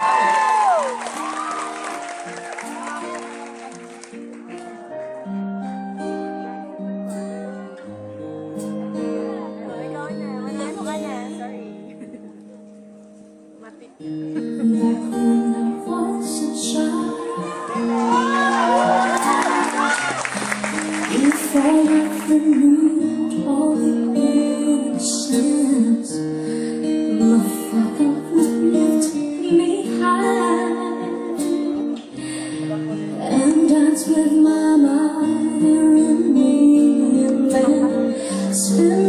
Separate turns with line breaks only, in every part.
Ikaw
with my mother and me, and then spin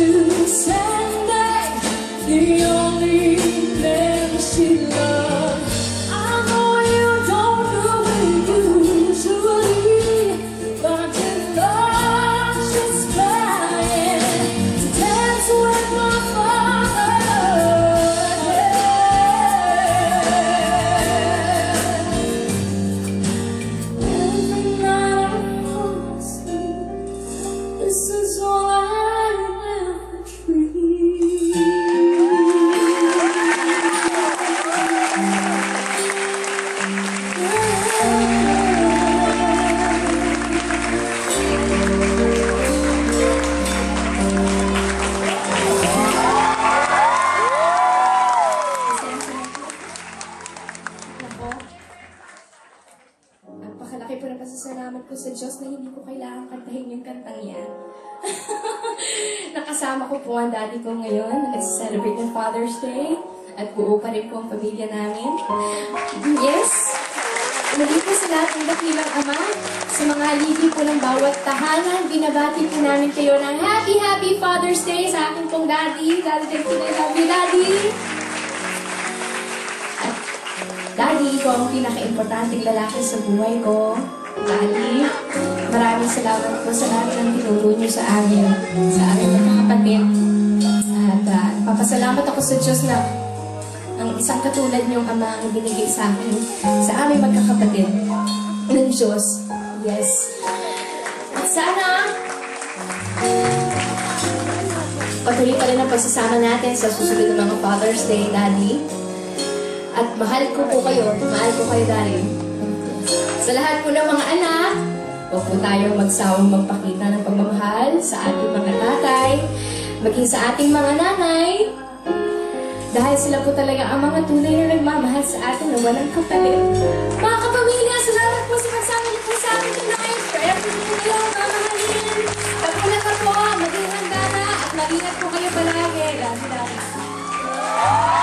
That you
ng pasasalamat ko sa Diyos na hindi ko kailangan kantahin yung kantang yan. Nakasama ko po ang daddy ko ngayon at celebrate ng Father's Day at buo pa rin po ang pamilya namin. Yes! Muli po sa lahat ng dakilang ama, sa mga ligi po ng bawat tahanan, binabati po namin kayo ng Happy Happy Father's Day sa aking pong daddy. Daddy, thank you, daddy! At Daddy, ikaw ang pinaka-importanting lalaki sa buhay ko. Daddy, maraming salamat po sa lahat ng tinuro niyo sa amin, sa aming mga kapatid. At uh, papasalamat ako sa Diyos na ang isang katulad niyong ama ang binigay sa akin, sa aming magkakapatid ng Diyos. Yes. At sana, patuloy pa rin ang pagsasama natin sa susunod na mga Father's Day, Daddy. At mahal ko po kayo, mahal ko kayo, Daddy. Sa lahat po ng mga anak, huwag po tayong magsawang magpakita ng pagmamahal sa ating mga tatay, maging sa ating mga nanay, dahil sila po talaga ang mga tunay na nagmamahal sa atin na walang kapalit. Mga kapamilya, salamat po sa pagsama niyo po sa akin tonight. Forever po kayo, mamahalin. Kapulat na po, maging handa na at mag-ingat po kayo palagi. Love love.